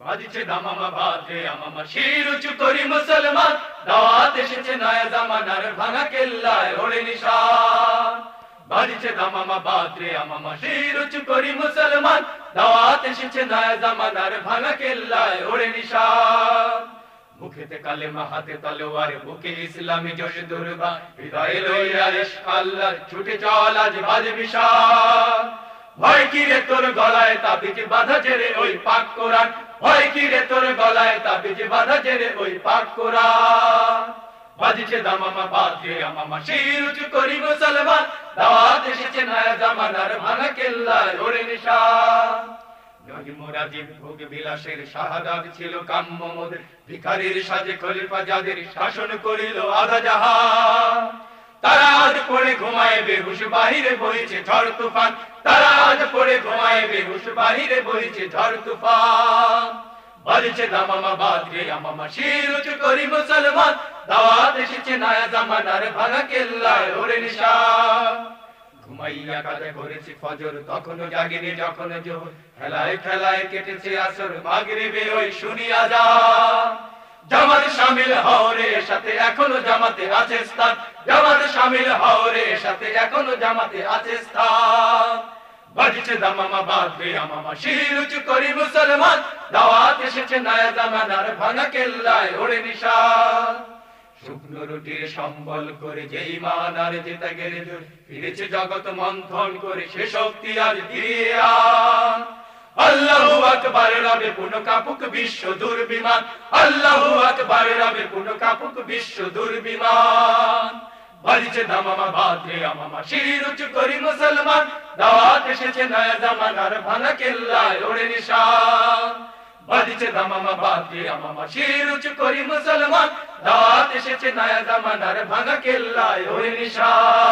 বাজছে দামামা, বাজে আমামা। শির করি মুসলমান। দাওয়াত এসেছে নয়া জামানার ভাঙা কেল্লায় ওড়ে নিশান। বাজছে দামামা, বাজে আমামা। শির করি মুসলমান। দাওয়াত এসেছে নয়া জামানার ভাঙা কেল্লায় ওড়ে নিশান। মুখেতে কালেমা, হাতে তলোয়ার, বুকে ইসলামী জোশ দুর্বা। হৃদয়ে লইয়া ইশক আল্লাহর ছুটে চল, আজ বাজ বিশাল। ভয় কি রে তোর গলায় তাবিজ বাঁধা জেরে ওই পাক কোরআন। ভয় কি রে তোর গলায় তাবিজ জেরে ওই পাক দামামা বাজে আমামা দাওয়াত এসেছে নয়া জামানার ভাঙা নিশান। জহিমুরাজিব ভোগ বিলাসের শাহাদাত ছিল কাম্য মোদের। ভিখারির সাজে খলিফা যাদের শাসন করিল আধা জাহান। তারা আজ পড়ে ঘুমায় বেহুশ, বাহিরে বইছে ঝড় তুফান। তারা আজ পড়ে ঘুমায় বেহুশ, বাহিরে বইছে ঝড় তুফান। বাজছে দামামা বাজরে আমামা শির করি মুসলমান। দাওয়াত এসেছে নয়া জামানার ভাঙা কেল্লায় ওরে নিশান। ঘুমাইয়া কাজে করেছি ফজর, তখনও জাগিনি যখন জোর খেলায় খেলায় কেটেছে আসর, মাগরিবে ওই শুনিয়া যা জামাত শামিল হওরে সাথে এখনও জামাতে আছে স্থান। জামাত শামিল হওরে সাথে এখনও জামাতে আছে স্থান। বাজছে দামামা বাজবে আমামা শির উঁচু করি মুসলমান। দাওয়াত কেল্লায় ওরে শুকনো রুটির সম্বল করে যেই গেলে ফিরেছে জগৎ মন্থন করে সে শক্তি আর দিয়ে আল্লাহু আকবার রবে পুন কাপুক বিশ্ব দুর্বিমান। আল্লাহু আকবার রবে পুন কাপুক বিশ্ব দুর্বিমান। বাজছে দামামা বাজে আমামা শির করি মুসলমান। দাওয়াত এসেছে নয়া জামানার ভাঙা কেল্লায় ওড়ে নিশান বাজছে দামামা বাজে আমামা। শির উঁচু করি মুসলমান দাওয়াত এসেছে, নয়া জামানার ভাঙা কেল্লায় ওই নিশান।